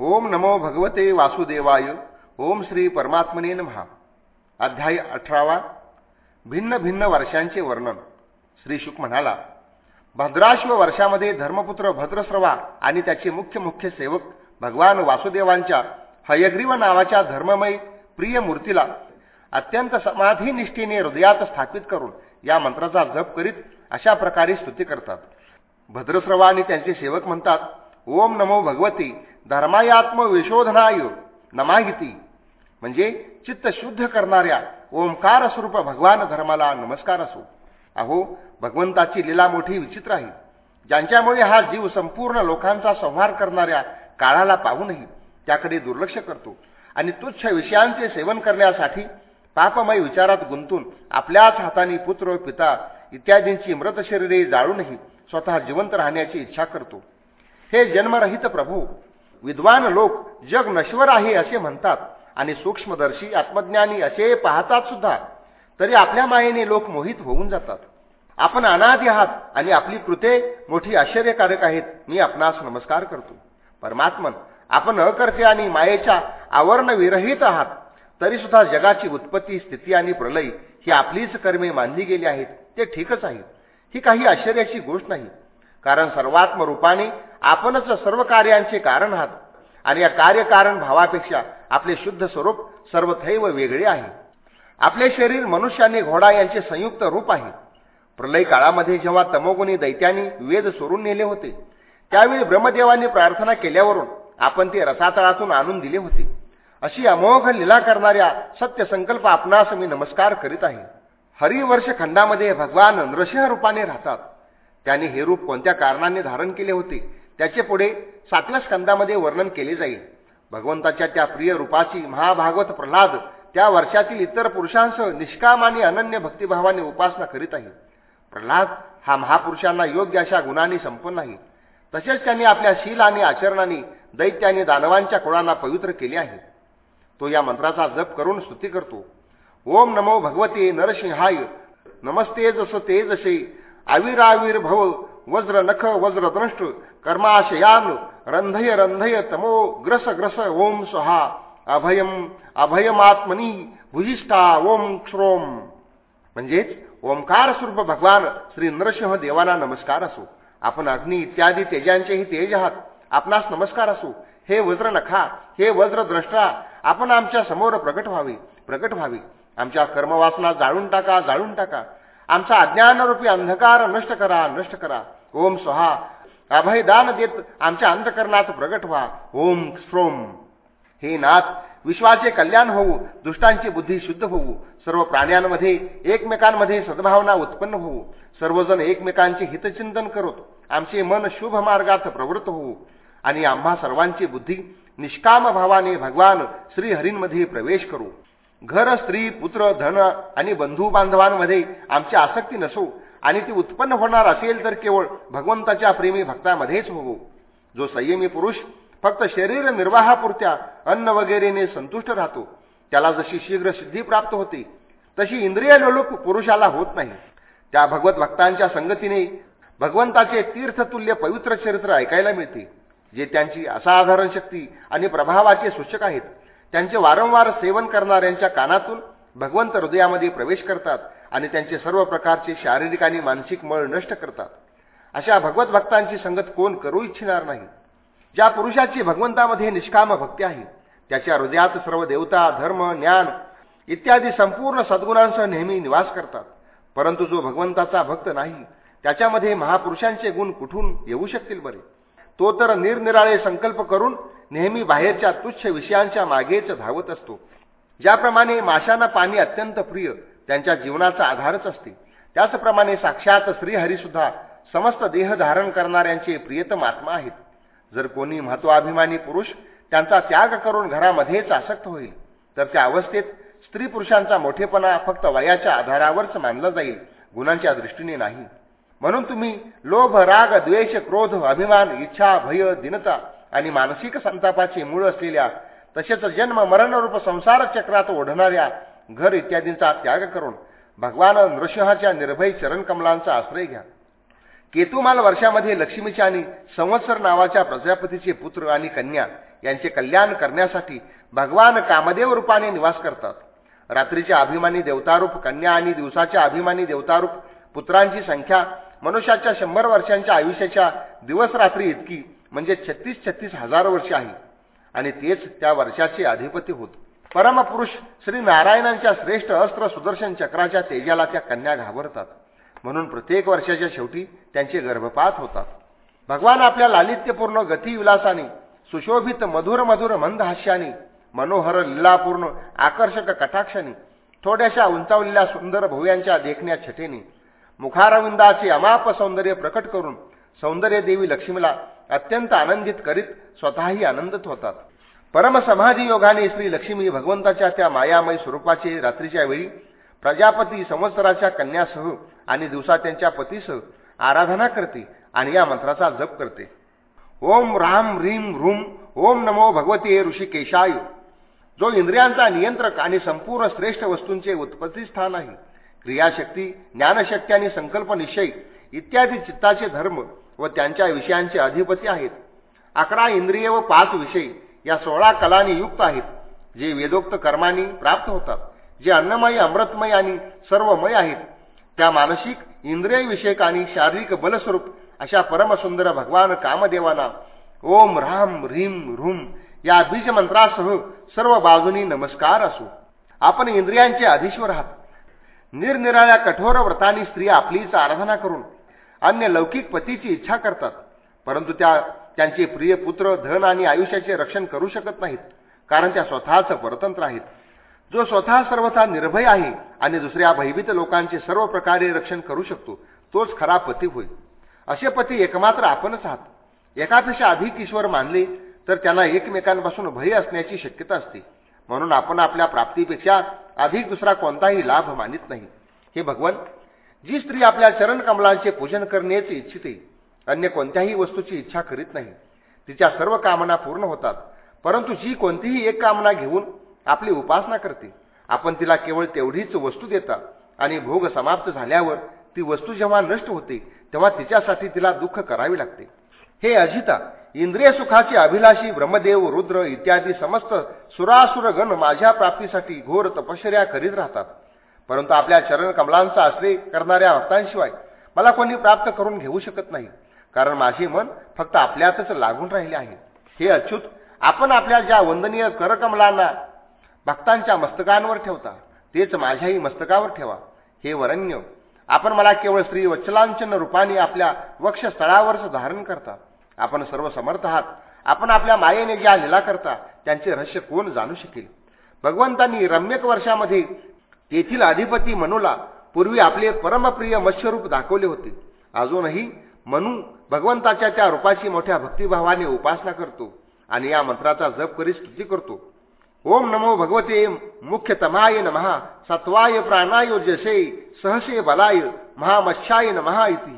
ओम नमो भगवते वासुदेवाय. ओम श्री परमात्मने महा अध्याय अठरावा. भिन्न भिन्न वर्षांचे वर्णन. श्री शुक म्हणाला भद्राश्व वर्षामध्ये धर्मपुत्र भद्रस्रवा आणि त्याचे मुख्य मुख्य सेवक भगवान वासुदेवांच्या हयग्रीव नावाच्या धर्ममय प्रिय मूर्तीला अत्यंत समाधीनिष्ठेने हृदयात स्थापित करून या मंत्राचा जप करीत अशा प्रकारे स्तुती करतात. भद्रस्रवा आणि त्यांचे सेवक म्हणतात ओम नमो भगवती धर्मायात्म विशोधनाय नमागिती म्हणजे चित्त शुद्ध करणाऱ्या ओंकार स्वरूप भगवान धर्माला नमस्कार असो. अहो भगवंताची लीला मोठी विचित्र आहे. ज्यांच्यामुळे हा जीव संपूर्ण लोकांचा संहार करणाऱ्या काळाला पाहूनही त्याकडे दुर्लक्ष करतो आणि तुच्छ विषयांचे सेवन करण्यासाठी पापमय विचारात गुंतून आपल्याच हाताने पुत्र पिता इत्यादींची मृत शरीरे जाळूनही स्वतः जिवंत राहण्याची इच्छा करतो. हे जन्मरहित प्रभू विद्वान लोक जग नश्वर आहे असे म्हणतात आणि सूक्ष्मदर्शी आत्मज्ञानी असे पाहतात सुद्धा तरी आपल्या मायेने लोक मोहित होऊन जातात. आपण अनादी आहात आणि आपली कृते मोठी आश्चर्यकारक आहेत मी आपणास नमस्कार करतो. परमात्मन आपण अकर्ते आणि मायेच्या आवरण विरहित आहात तरी सुद्धा जगाची उत्पत्ती स्थिती आणि प्रलय ही आपलीच कर्मे मानली गेली आहेत ते ठीकच आहे. ही काही आश्चर्याची गोष्ट नाही. कारण सर्वात्म रूपाने आपणच सर्व कार्यांचे कारण आहात. आणि या कार्यकारण भावापेक्षा आपले शुद्ध स्वरूप सर्वथैव वेगळे आहे. आपले शरीर मनुष्य आणि घोडा यांचे संयुक्त रूप आहे. प्रलय काळामध्ये जेव्हा तमोगुणी दैत्यांनी वेद सोडून नेले होते त्यावेळी ब्रह्मदेवांनी प्रार्थना केल्यावरून आपण ते रसातळातून आणून दिले होते. अशी अमोघ लीला करणाऱ्या सत्य संकल्प आपणास मी नमस्कार करीत आहे. हरिवर्ष खंडामध्ये भगवान नृसिंह रूपाने राहतात. त्यांनी हे रूप कोणत्या कारणाने धारण केले होते? त्याचे पुढे सातव्या स्कंदामध्ये वर्णन केले जाईल. भगवंताच्या त्या प्रिय रूपाची महाभागवत प्रल्हाद त्या वर्षातील इतर पुरुषांसह निष्काम आणि अनन्य भक्तिभावाने उपासना करीत आहे. प्रल्हाद हा महापुरुषांना योग्य अशा गुणांनी संपन्न आहे. तसेच त्यांनी आपल्या शील आणि आचरणाने दैत्य आणि दानवांच्या कुळांना पवित्र केले आहे. तो या मंत्राचा जप करून स्तुती करतो. ओम नमो भगवते नरसिंहाय नमस्ते जसं ते जसे भव वज्र नख वज्रद्रष्ट कर्माशयान रंधय रंधय तमो ग्रस ग्रस ओम स्वहा। अभयम अभयमात्मनी भुजिष्ठा ओम क्षोम। म्हणजेच ओंकार स्वरूप भगवान श्री नरसिंह देवाला नमस्कार असो. आपण अग्नी इत्यादी तेजांचेही तेज आहात. आपणास नमस्कार असो. हे वज्र नखा हे वज्र द्रष्टा आपण आमच्यासमोर प्रकट व्हावे प्रकट व्हावे. आमच्या कर्मवासना जाळून टाका जाळून टाका. आमचा अज्ञानरूपी अंधकार नष्ट करा नष्ट करा. ओम स्वहा. अभयदान देत आमच्या अंधकरणात प्रगट व्हा. ओम श्रोम. हे नाथ विश्वाचे कल्याण होऊ दुष्टांची बुद्धी शुद्ध होऊ. सर्व प्राण्यांमध्ये एकमेकांमध्ये सद्भावना उत्पन्न होऊ. सर्वजण एकमेकांचे हितचिंतन करत. आमचे मन शुभ मार्गात प्रवृत्त होऊ. आणि आम्हा सर्वांची बुद्धी निष्काम भावाने भगवान श्रीहरींमध्ये प्रवेश करू. घर स्त्री पुत्र धन आणि बंधू बांधवांमध्ये आमची आसक्ती नसो आणि ती उत्पन्न होणार असेल तर केवळ भगवंताच्या प्रेमी भक्तामध्येच होवो जो संयमी पुरुष फक्त शरीर निर्वाहापुरत्या अन्न वगैरेने संतुष्ट राहतो त्याला जशी शीघ्र सिद्धी प्राप्त होते तशी इंद्रिय लोलूप पुरुषाला होत नाही. त्या भगवत भक्तांच्या संगतीने भगवंताचे तीर्थतुल्य पवित्र चरित्र ऐकायला मिळते जे त्यांची असाधारण शक्ती आणि प्रभावाचे सूचक आहेत. त्यांचे वारंवार सेवन करणाऱ्यांच्या कानातून भगवंत हृदयामध्ये प्रवेश करतात आणि त्यांचे सर्व प्रकारचे शारीरिक आणि मानसिक मळ नष्ट करतात. अशा भगवत भक्तांची संगत कोण करू इच्छिणार नाही. ज्या पुरुषाची भगवंतामध्ये निष्काम भक्ती आहे त्याच्या हृदयात सर्व देवता धर्म ज्ञान इत्यादी संपूर्ण सद्गुणांसह नेहमी निवास करतात. परंतु जो भगवंताचा भक्त नाही त्याच्यामध्ये महापुरुषांचे गुण कुठून येऊ शकतील बरे? तो तर निरनिराळे संकल्प करून नेहमी बाहेरच्या तुच्छ विषयांच्या मागेच धावत असतो. ज्याप्रमाणे माशांना पाणी अत्यंत प्रिय त्यांच्या जीवनाचा आधारच असते. त्याचप्रमाणे साक्षात श्रीहरीसुद्धा समस्त देह धारण करणाऱ्यांचे प्रियतम आत्मा आहेत. जर कोणी महत्वाभिमानी पुरुष त्यांचा त्याग करून घरामध्येच आसक्त होईल तर त्या अवस्थेत स्त्री पुरुषांचा मोठेपणा फक्त वयाच्या आधारावरच मानला जाईल गुणांच्या दृष्टीने नाही. म्हणून तुम्ही लोभ राग द्वेष क्रोध अभिमान इच्छा भय दिनता आणि मानसिक संतापाचे मूळ असलेल्या तसेच जन्म मरणरूप संसार चक्रात ओढणाऱ्या घर इत्यादींचा त्याग करून भगवान नृसिंहाच्या निर्भय चरणकमलांचा आश्रय घ्या. केतुमाल वर्षामध्ये लक्ष्मीचे आणि संवत्सर नावाच्या प्रजापतीचे पुत्र आणि कन्या यांचे कल्याण करण्यासाठी भगवान कामदेव रूपाने निवास करतात. रात्रीच्या अभिमानी देवतारूप कन्या आणि दिवसाच्या अभिमानी देवतारूप पुत्रांची संख्या मनुष्याच्या शंभर वर्षांच्या आयुष्याच्या दिवस रात्री इतकी म्हणजे छत्तीस छत्तीस हजार वर्ष आहे. आणि तेच त्या वर्षाचे अधिपती होत. परमपुरुष श्री नारायणांच्या श्रेष्ठ अस्त्र सुदर्शन चक्राच्या तेजाला त्या कन्या घाबरतात. म्हणून प्रत्येक वर्षाच्या शेवटी त्यांचे गर्भपात होतात. भगवान आपल्या लालित्यपूर्ण गतिविलासाने सुशोभित मधुर मधुर मंदहास्याने मनोहर लीलापूर्ण आकर्षक कटाक्षाने थोड्याशा उंचावलेल्या सुंदर भुव्यांच्या देखण्या छटेने मुखारविंदाचे अमाप सौंदर्य प्रकट करून सौंदर्य देवी लक्ष्मीला अत्यंत आनंदित करीत स्वतःही आनंदित होतात. परमसमाधी योगाने श्री लक्ष्मी भगवंताच्या त्या मायामय स्वरूपाचे रात्रीच्या वेळी प्रजापती संवत्सराच्या कन्यासह आणि दिवसा त्यांच्या पतीसह आराधना करते आणि या मंत्राचा जप करते. ओम राम ह्रीम ह्रूम ओम नमो भगवते ऋषिकेशाय. जो इंद्रियांचा नियंत्रक आणि संपूर्ण श्रेष्ठ वस्तूंचे उत्पत्तीस्थान आहे क्रियाशक्ती ज्ञानशक्ती आणि संकल्प निश्चय इत्यादी चित्ताचे धर्म व त्यांच्या विषयांचे अधिपती आहेत. अकरा इंद्रिय व पाच विषय या सोळा कलांनी युक्त आहेत जे वेदोक्त कर्मांनी प्राप्त होतात जे अन्नमय अमृतमय आणि सर्वमय आहेत. त्या मानसिक इंद्रिय विषयक आणि शारीरिक बलस्वरूप अशा परमसुंदर भगवान कामदेवांना ओम राम ह्रीम ह्रूम या बीज मंत्रासह सर्व बाजूनी नमस्कार असो. आपण इंद्रियांचे अधीश्वर आहात. निरनिराळ्या कठोर व्रतांनी स्त्रिया आपलीच आराधना करून अन्य लौकिक पतीची इच्छा करतात. परंतु त्या त्यांचे प्रिय पुत्र धन आणि आयुष्याचे रक्षण करू शकत नाहीत कारण त्या स्वतःच परतंत्र आहेत. जो स्वतः सर्वथा निर्भय आहे आणि दुसऱ्या भयभीत लोकांचे सर्व प्रकारे रक्षण करू शकतो तोच खरा पती होईल. असे पती एकमात्र आपणच आहात. एकापेक्षा अधिक ईश्वर मानले तर त्यांना एकमेकांपासून भय असण्याची शक्यता असते. म्हणून आपण आपल्या प्राप्तीपेक्षा अधिक दुसरा कोणताही लाभ मानित नाही. हे भगवान जी स्त्री आपल्या चरण कमलांचे पूजन करण्याची इच्छिते अन्य कोणत्याही वस्तूची इच्छा करीत नाही. तिच्या सर्व कामना पूर्ण होतात परंतु जी कोणतीही एक कामना घेऊन आपली उपासना करते आपण तिला केवळ तेवढीच वस्तू देता आणि भोग समाप्त झाल्यावर ती वस्तू जेव्हा नष्ट होते तेव्हा तिच्यासाठी तिला दुःख करावे लागते. हे अजिता इंद्रिय सुखाची अभिलाषी ब्रह्मदेव रुद्र इत्यादी समस्त सुरासुरगण माझ्या प्राप्तीसाठी घोर तपश्चर्या करीत राहतात. परंतु आपल्या चरण कमलांचा आश्रय करणाऱ्या भक्तांशिवाय मला कोणी प्राप्त करून घेऊ शकत नाही. कारण माझे मन फक्त आपल्यातच लागून राहिले आहे. हे अच्युत आपण आपल्या ज्या वंदनीय करकमलांना भक्तांच्या मस्तकांवर ठेवता तेच माझ्याही मस्तकावर ठेवा. हे वरण्य आपण मला केवळ श्री वच्छलांचन रूपाने आपल्या वक्षस्थळावरच धारण करता. आपण सर्व समर्थ आहात. आपण आपल्या मायेने ज्या लिला करता त्यांचे रहस्य कोण जाणू शकेल? भगवंतांनी रम्यक वर्षामध्ये तेथील अधिपती मनूला पूर्वी आपले परमप्रिय मत्स्यरूप दाखवले होते. अजूनही मनू भगवंताच्या त्या रूपाची मोठ्या भक्तिभावाने उपासना करतो आणि या मंत्राचा जप करी स्तुती करतो. ओम नमो भगवते मुख्य तमाय नमहा सत्वाय प्राणाय जसे सहसे बलाय महामत्स्याय नमहा इति.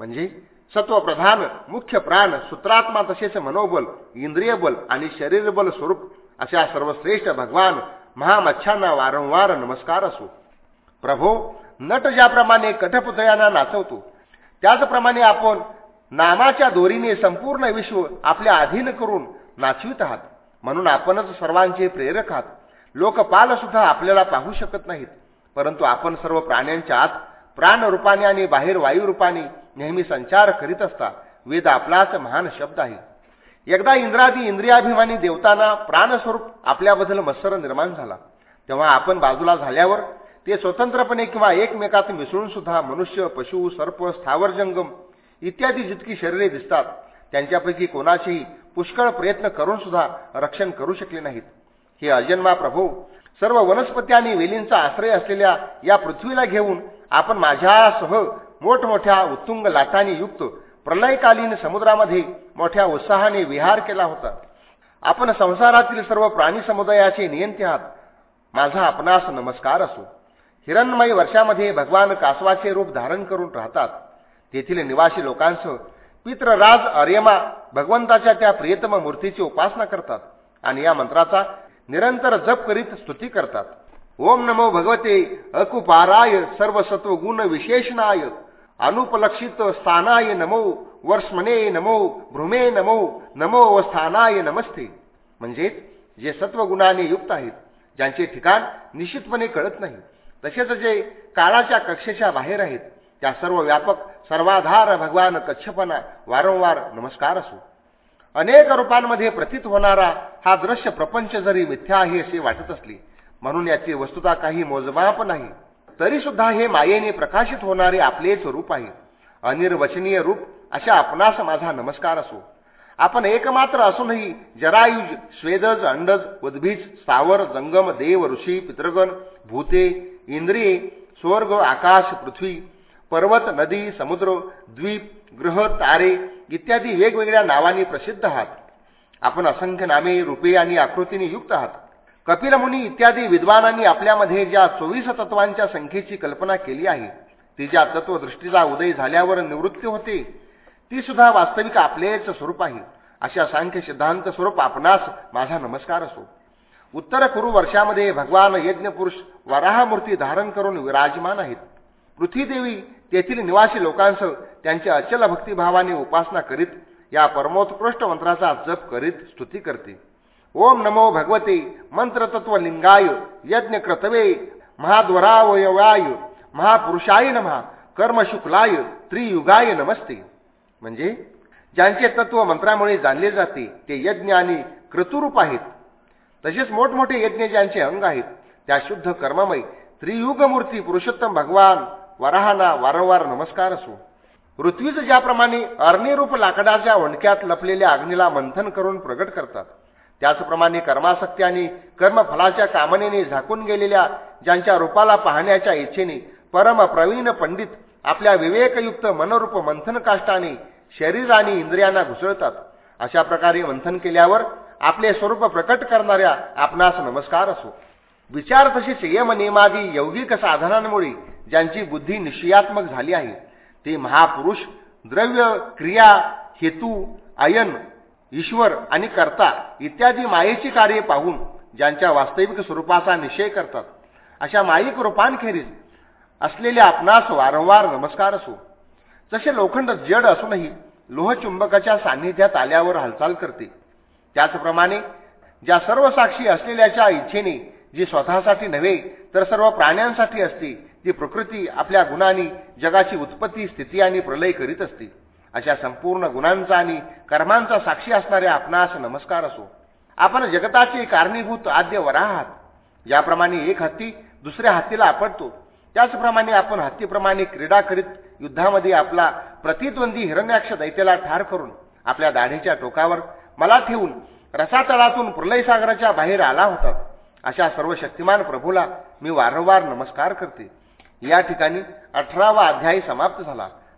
म्हणजे सत्वप्रधान मुख्य प्राण सूत्रात्मा तसेच मनोबल इंद्रिय बल आणि शरीरबल स्वरूप अशा सर्वश्रेष्ठ भगवान महामच्छांना वारंवार नमस्कार असो. प्रभो नट ज्याप्रमाणे कठपुतळ्यांना नाचवतो त्याचप्रमाणे आपण नामाच्या दोरीने संपूर्ण विश्व आपल्या अधीन करून नाचवित आहात. म्हणून आपणच सर्वांचे प्रेरक आहात. लोकपाल सुद्धा आपल्याला पाहू शकत नाहीत. परंतु आपण सर्व प्राण्यांच्या आत प्राणरूपाने आणि बाहेर वायुरूपाने नेहमी संचार करीत असता वेद आपलाच महान शब्द आहे. एकदा इंद्रादी इंद्रियाभिमानी देवतांना प्राणस्वरूप आपल्याबद्दल मत्सर निर्माण झाला. तेव्हा आपण बाजूला झाल्यावर ते स्वतंत्रपणे किंवा एकमेकात मिसळून सुद्धा मनुष्य पशु सर्प स्थावर जंगम इत्यादी जितकी शरीरे दिसतात त्यांच्यापैकी कोणाचेही पुष्कळ प्रयत्न करून सुद्धा रक्षण करू शकले नाहीत. हे अजन्मा प्रभू सर्व वनस्पती आणि वेलींचा आश्रय असलेल्या या पृथ्वीला घेऊन आपण माझ्यासह मोठमोठ्या उत्तुंग लाटांनी युक्त प्रलयकालीन समुद्रामध्ये मोठ्या उत्साहाने विहार केला होता. आपण संसारातील सर्व प्राणी समुदायाचे नियंते आहात. माझा आपणास नमस्कार असो. हिरणमयी वर्षामध्ये भगवान कासवाचे रूप धारण करून राहतात. तेथील निवासी लोकांसह पित्रराज अर्यमा भगवंताच्या त्या प्रियतम मूर्तीची उपासना करतात आणि या मंत्राचा निरंतर जप करीत स्तुती करतात. ओम नमो भगवते. अकुपाराय सर्वसत्व गुण विशेषणाय. अनुपलक्षित स्थानाय नमो वर्ष्मने नमो भ्रूमे नमो नमो व स्थानाय नमस्ते. म्हणजेच जे सत्वगुणाने युक्त आहेत ज्यांचे ठिकाण निश्चितपणे कळत नाही तसेच जे काळाच्या कक्षेच्या बाहेर आहेत त्या सर्व व्यापक सर्वाधार भगवान कच्छपना वारंवार नमस्कार असो. अनेक रूपांमध्ये प्रतीत होणारा हा दृश्य प्रपंच जरी मिथ्या आहे असे वाटत असले म्हणून याची वस्तुता काही मोजमाप नाही. तरी सुद्धा हे मायेने प्रकाशित होणारे आपलेच रूप आहे. अनिर्वचनीय रूप अशा आपणास माझा नमस्कार असो. आपण एकमात्र असूनही जरायुज स्वेदज अंडज उद्भीज सावर जंगम देव ऋषी पितृगण भूते इंद्रिये स्वर्ग आकाश पृथ्वी पर्वत नदी समुद्र द्वीप ग्रह तारे इत्यादी वेगवेगळ्या नावांनी प्रसिद्ध आहात. आपण असंख्य नामे रूपे आणि आकृतीने युक्त आहात. कपिलमुनी इत्यादी विद्वानांनी आपल्यामध्ये ज्या चोवीस तत्वांच्या संख्येची कल्पना केली आहे ती ज्या तत्वदृष्टीचा उदय झाल्यावर निवृत्ती होते ती सुद्धा वास्तविक आपलेच स्वरूप आहे. अशा सांख्य सिद्धांत स्वरूप आपणास माझा नमस्कार असो. उत्तर कुरु वर्षामध्ये भगवान यज्ञपुरुष वराहमूर्ती धारण करून विराजमान आहेत. पृथ्वीदेवी तेथील निवासी लोकांसह त्यांच्या अचल भक्तिभावाने उपासना करीत या परमोत्कृष्ट मंत्राचा जप करीत स्तुती करते. ओम नमो भगवते मंत्रतत्वलिंगाय यज्ञक्रतवे महाद्वरावयवाय महापुरुषाय नमा कर्मशुक्लाय त्रियुगाय नमस्ते. म्हणजे ज्यांचे तत्व मंत्रामुळे जाणले जाते ते यज्ञ आणि क्रतुरूप आहेत. तसेच मोठमोठे यज्ञ ज्यांचे अंग आहेत त्या शुद्ध कर्ममय त्रियुगमूर्ती पुरुषोत्तम भगवान वराहाना वारंवार नमस्कार असो. पृथ्वीच ज्याप्रमाणे अर्निरूप लाकडाच्या वणक्यात लपलेल्या अग्नीला मंथन करून प्रगट करतात. त्याचप्रमाणे कर्मासक्ती आणि कर्मफलाच्या कामनेने झाकून गेलेल्या ज्यांच्या रूपाला पाहण्याच्या इच्छेने परम प्रवीण पंडित आपल्या विवेकयुक्त मनोरूप मंथन काष्टाने शरीर आणि इंद्रियांना घुसळतात. अशा प्रकारे मंथन केल्यावर आपले स्वरूप प्रकट करणाऱ्या आपणास नमस्कार असो. विचार तसेच यमनियमादी यौगिक साधनांमुळे ज्यांची बुद्धी निश्चयात्मक झाली आहे ते महापुरुष द्रव्य क्रिया हेतू आयन ईश्वर आणि कर्ता इत्यादी मायेची कार्ये पाहून ज्यांच्या वास्तविक स्वरूपाचा निश्चय करतात. अशा माईक रूपांखेरीज असलेल्या आपणास वारंवार नमस्कार असो. जसे लोखंड जड असूनही लोहचुंबकाच्या सान्निध्यात आल्यावर हालचाल करते. त्याचप्रमाणे ज्या सर्व साक्षी असलेल्याच्या इच्छेने जी स्वतःसाठी नव्हे तर सर्व प्राण्यांसाठी असते. ती प्रकृती आपल्या गुणांनी जगाची उत्पत्ती स्थिती आणि प्रलय करीत असते. अशा संपूर्ण गुणांचा आणि कर्मांचा साक्षी असणाऱ्या आपणास नमस्कार असो. आपण जगताचे कारणीभूत आद्य वरा आहात. ज्याप्रमाणे एक हत्ती दुसऱ्या हत्तीला आपडतो त्याचप्रमाणे आपण हत्तीप्रमाणे क्रीडा करीत युद्धामध्ये आपला प्रतिद्वंदी हिरण्याक्ष दैत्याला ठार करून आपल्या दाढीच्या टोकावर मला ठेवून रसातळातून प्रलयसागराच्या बाहेर आला होता. अशा सर्व शक्तिमान प्रभूला मी वारंवार नमस्कार करते. या ठिकाणी अठरावा अध्यायी समाप्त झाला.